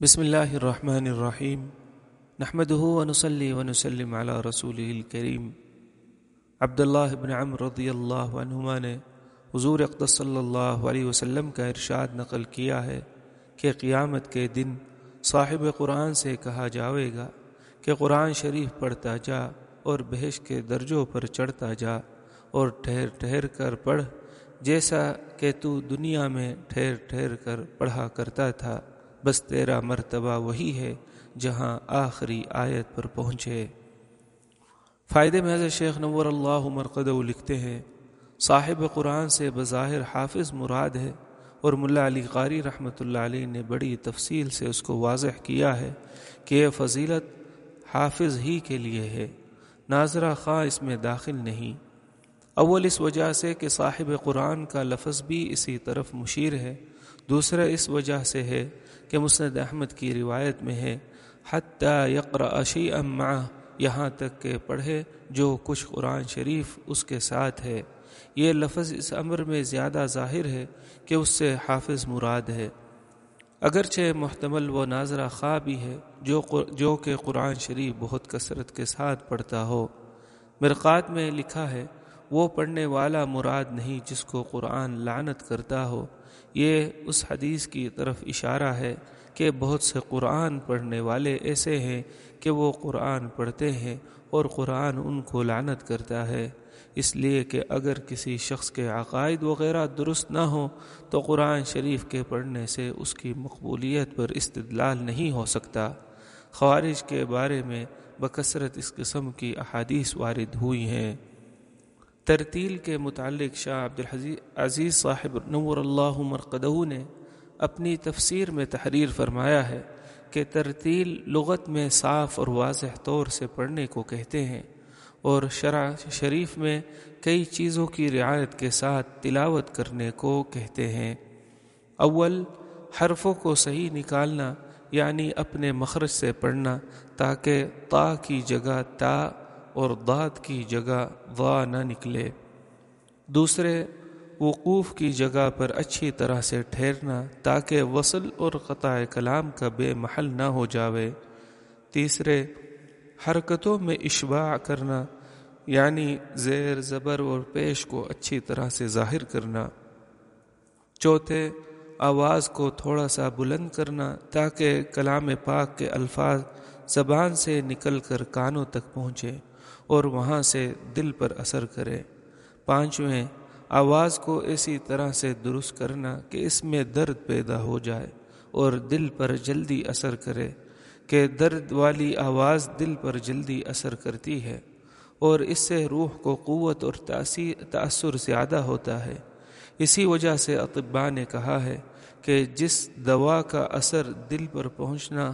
بسم اللہ الرحمن الرحیم۔ نحمد ونسلی ونسلم علی رسول الکریم۔ عبداللہ بن عمر رضی اللہ عنہما نے حضور اقدس صلی اللہ علیہ وسلم کا ارشاد نقل کیا ہے کہ قیامت کے دن صاحب قرآن سے کہا جاوے گا کہ قرآن شریف پڑھتا جا اور بحش کے درجوں پر چڑھتا جا اور ٹھہر ٹھہر کر پڑھ جیسا کہ تو دنیا میں ٹھہر ٹھہر کر پڑھا کرتا تھا۔ بس تیرا مرتبہ وہی ہے جہاں آخری آیت پر پہنچے۔ فائدے میں حضرت شیخ نور اللہ مرقد لکھتے ہیں، صاحب قرآن سے بظاہر حافظ مراد ہے اور ملا علی قاری رحمۃ اللہ علیہ نے بڑی تفصیل سے اس کو واضح کیا ہے کہ یہ فضیلت حافظ ہی کے لیے ہے، ناظرہ خواہ اس میں داخل نہیں۔ اول اس وجہ سے کہ صاحب قرآن کا لفظ بھی اسی طرف مشیر ہے۔ دوسرا اس وجہ سے ہے کہ مسند احمد کی روایت میں ہے، حتیٰ یقر اشی اما یہاں تک کہ پڑھے جو کچھ قرآن شریف اس کے ساتھ ہے۔ یہ لفظ اس امر میں زیادہ ظاہر ہے کہ اس سے حافظ مراد ہے۔ اگرچہ محتمل و ناظرہ خواہ بھی ہے، جو جو کہ قرآن شریف بہت کثرت کے ساتھ پڑھتا ہو۔ مرقات میں لکھا ہے وہ پڑھنے والا مراد نہیں جس کو قرآن لعنت کرتا ہو۔ یہ اس حدیث کی طرف اشارہ ہے کہ بہت سے قرآن پڑھنے والے ایسے ہیں کہ وہ قرآن پڑھتے ہیں اور قرآن ان کو لعنت کرتا ہے۔ اس لیے کہ اگر کسی شخص کے عقائد وغیرہ درست نہ ہوں تو قرآن شریف کے پڑھنے سے اس کی مقبولیت پر استدلال نہیں ہو سکتا۔ خوارج کے بارے میں بکثرت اس قسم کی احادیث وارد ہوئی ہیں۔ ترتیل کے متعلق شاہ عبدالحزیز عزیز صاحب نور اللہ مرقدہ نے اپنی تفسیر میں تحریر فرمایا ہے کہ ترتیل لغت میں صاف اور واضح طور سے پڑھنے کو کہتے ہیں اور شرع شریف میں کئی چیزوں کی رعایت کے ساتھ تلاوت کرنے کو کہتے ہیں۔ اول، حرفوں کو صحیح نکالنا یعنی اپنے مخرج سے پڑھنا، تاکہ تا کی جگہ تا اور داد کی جگہ وا نہ نکلے۔ دوسرے، وقوف کی جگہ پر اچھی طرح سے ٹھہرنا تاکہ وصل اور قطع کلام کا بے محل نہ ہو جاوے۔ تیسرے، حرکتوں میں اشباع کرنا یعنی زیر زبر اور پیش کو اچھی طرح سے ظاہر کرنا۔ چوتھے، آواز کو تھوڑا سا بلند کرنا تاکہ کلام پاک کے الفاظ زبان سے نکل کر کانوں تک پہنچے۔ اور وہاں سے دل پر اثر کرے۔ پانچویں، آواز کو ایسی طرح سے درست کرنا کہ اس میں درد پیدا ہو جائے اور دل پر جلدی اثر کرے کہ درد والی آواز دل پر جلدی اثر کرتی ہے اور اس سے روح کو قوت اور تأثر زیادہ ہوتا ہے۔ اسی وجہ سے اطباء نے کہا ہے کہ جس دوا کا اثر دل پر پہنچنا،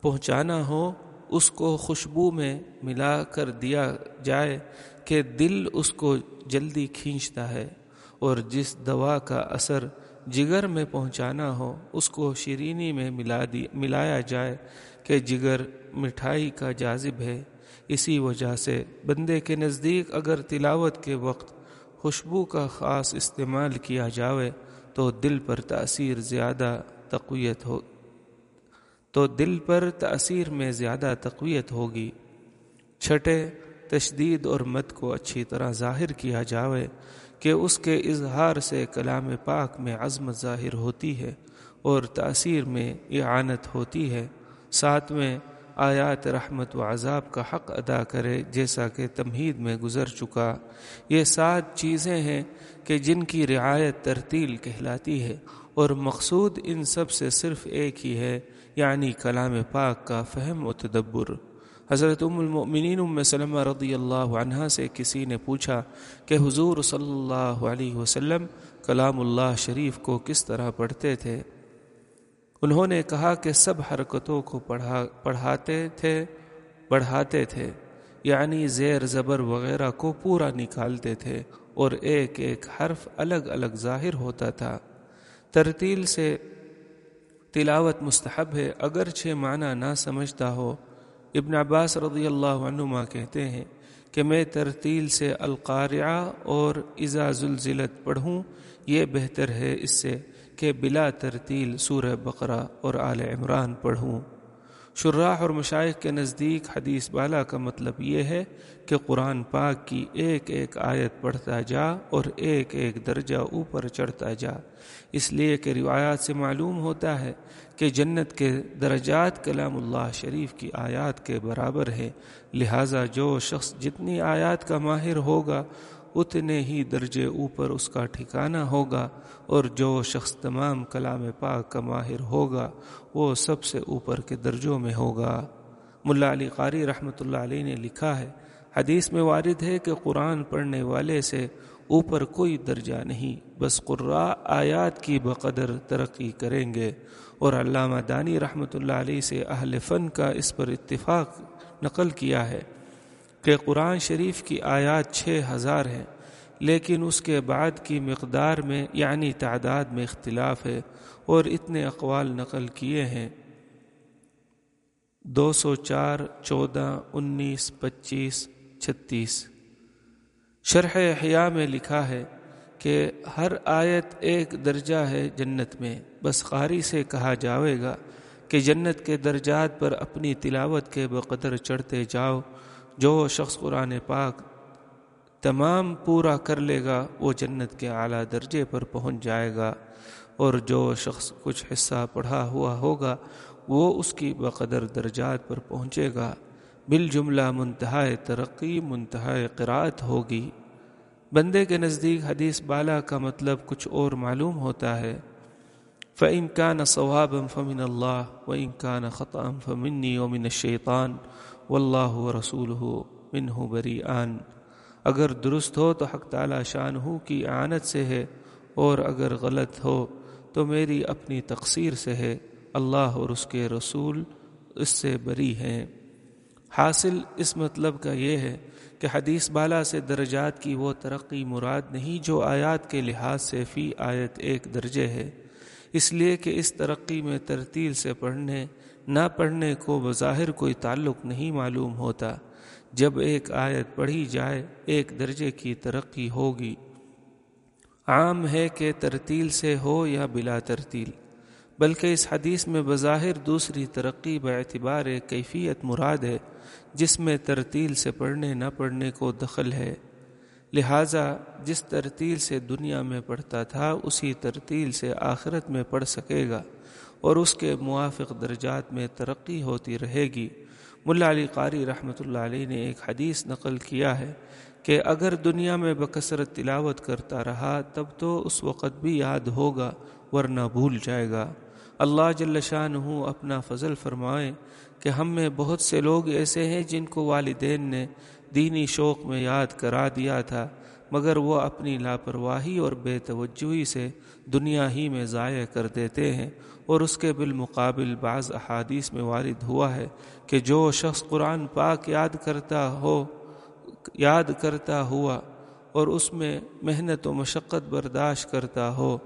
پہنچانا ہو اس کو خوشبو میں ملا کر دیا جائے کہ دل اس کو جلدی کھینچتا ہے اور جس دوا کا اثر جگر میں پہنچانا ہو، اس کو شیرینی میں ملا دی، ملایا جائے کہ جگر مٹھائی کا جازب ہے۔ اسی وجہ سے بندے کے نزدیک اگر تلاوت کے وقت خوشبو کا خاص استعمال کیا جاوے تو دل پر تاثیر زیادہ تقویت ہو تو دل پر تاثیر میں زیادہ تقویت ہوگی۔ چھٹے، تشدید اور مت کو اچھی طرح ظاہر کیا جاوے کہ اس کے اظہار سے کلام پاک میں عظمت ظاہر ہوتی ہے اور تاثیر میں اعانت ہوتی ہے۔ ساتھ میں آیات رحمت و عذاب کا حق ادا کرے جیسا کہ تمہید میں گزر چکا۔ یہ سات چیزیں ہیں کہ جن کی رعایت ترتیل کہلاتی ہے اور مقصود ان سب سے صرف ایک ہی ہے یعنی کلام پاک کا فہم و تدبر۔ حضرت ام المؤمنین ام سلمہ رضی اللہ عنہ سے کسی نے پوچھا کہ حضور صلی اللہ علیہ وسلم کلام اللہ شریف کو کس طرح پڑھتے تھے؟ انہوں نے کہا کہ سب حرکتوں کو پڑھا پڑھاتے تھے پڑھاتے تھے یعنی زیر زبر وغیرہ کو پورا نکالتے تھے اور ایک ایک حرف الگ الگ ظاہر ہوتا تھا۔ ترتیل سے تلاوت مستحب ہے، اگرچہ معنی نہ سمجھتا ہو۔ ابن عباس رضی اللہ عنما کہتے ہیں کہ میں ترتیل سے القارعہ اور ازا زلزلت پڑھوں، یہ بہتر ہے اس سے۔ کہ بلا ترتیل سورہ بقرہ اور آل عمران پڑھوں۔ شراح اور مشائق کے نزدیک حدیث بالا کا مطلب یہ ہے کہ قرآن پاک کی ایک ایک آیت پڑھتا جا اور ایک ایک درجہ اوپر چڑھتا جا۔ اس لیے کہ روایات سے معلوم ہوتا ہے کہ جنت کے درجات کلام اللہ شریف کی آیات کے برابر ہے لہٰذا جو شخص جتنی آیات کا ماہر ہوگا اتنے ہی درجے اوپر اس کا ٹھکانہ ہوگا اور جو شخص تمام کلام پاک کا ماہر ہوگا، وہ سب سے اوپر کے درجوں میں ہوگا۔ ملا علی قاری رحمۃ اللہ علیہ نے لکھا ہے، حدیث میں وارد ہے کہ قرآن پڑھنے والے سے اوپر کوئی درجہ نہیں، بس قرآ آیات کی بقدر ترقی کریں گے۔ اور علامہ دانی رحمۃ اللہ علیہ سے اہل فن کا اس پر اتفاق نقل کیا ہے۔ کہ قرآن شریف کی آیات چھ ہزار ہیں، لیکن اس کے بعد کی مقدار میں یعنی تعداد میں اختلاف ہے اور اتنے اقوال نقل کیے ہیں۔ دو سو چار، چودہ، انیس، پچیس، چھتیس۔ شرح احیاء میں لکھا ہے کہ ہر آیت ایک درجہ ہے جنت میں۔ بس قاری سے کہا جاوے گا کہ جنت کے درجات پر اپنی تلاوت کے بقدر چڑھتے جاؤ جو شخص قرآن پاک تمام پورا کر لے گا، وہ جنت کے اعلیٰ درجے پر پہنچ جائے گا، اور جو شخص کچھ حصہ پڑھا ہوا ہوگا، وہ اس کی بقدر درجات پر پہنچے گا۔ بالجملہ منتہائے ترقی، منتہائے قرات ہوگی۔ بندے کے نزدیک حدیث بالا کا مطلب کچھ اور معلوم ہوتا ہے۔ فعم کا نہ ثواب فمن اللہ و امکان خطام فمنی ومن الشیطان واللہ رسول ہو من ہو بری آن اگر درست ہو تو حق تعالی شان ہو کی آنت سے ہے، اور اگر غلط ہو تو میری اپنی تقصیر سے ہے۔ اللہ اور اس کے رسول اس سے بری ہیں۔ حاصل اس مطلب کا یہ ہے کہ حدیث بالا سے درجات کی وہ ترقی مراد نہیں جو آیات کے لحاظ سے فی آیت ایک درجے ہے۔ اس لیے کہ اس ترقی میں ترتیل سے پڑھنے، نہ پڑھنے کو بظاہر کوئی تعلق نہیں معلوم ہوتا۔ جب ایک آیت پڑھی جائے، ایک درجے کی ترقی ہوگی۔ عام ہے کہ ترتیل سے ہو یا بلا ترتیل، بلکہ اس حدیث میں بظاہر دوسری ترقی باعتبار کیفیت مراد ہے، جس میں ترتیل سے پڑھنے، نہ پڑھنے کو دخل ہے۔ لہٰذا جس ترتیل سے دنیا میں پڑھتا تھا، اسی ترتیل سے آخرت میں پڑھ سکے گا اور اس کے موافق درجات میں ترقی ہوتی رہے گی۔ ملا علی قاری رحمۃ اللہ علیہ نے ایک حدیث نقل کیا ہے کہ اگر دنیا میں بکثرت تلاوت کرتا رہا، تب تو اس وقت بھی یاد ہوگا ورنہ بھول جائے گا۔ اللہ جل شان ہوں اپنا فضل فرمائے کہ ہم میں بہت سے لوگ ایسے ہیں جن کو والدین نے دینی شوق میں یاد کرا دیا تھا، مگر وہ اپنی لاپرواہی اور بے توجہی سے دنیا ہی میں ضائع کر دیتے ہیں اور اس کے بالمقابل بعض احادیث میں وارد ہوا ہے کہ جو شخص قرآن پاک یاد کرتا ہو، یاد کرتا ہوا اور اس میں محنت و مشقت برداشت کرتا ہو،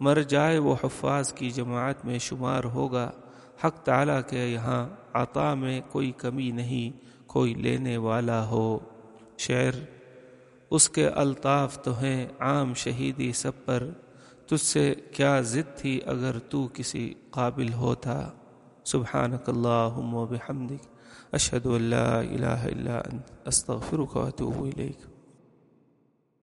مر جائے وہ حفاظ کی جماعت میں شمار ہوگا۔ حق تعالیٰ کے یہاں عطا میں کوئی کمی نہیں۔ کوئی لینے والا ہو۔ شعر، اس کے الطاف تو ہیں عام شہیدی سب پر، تجھ سے کیا ضد تھی اگر تو کسی قابل ہوتا؟ سبحانک اللہم و بحمدک، اشہد اللہ الہ الا انت، استغفرک و اتوب الیک۔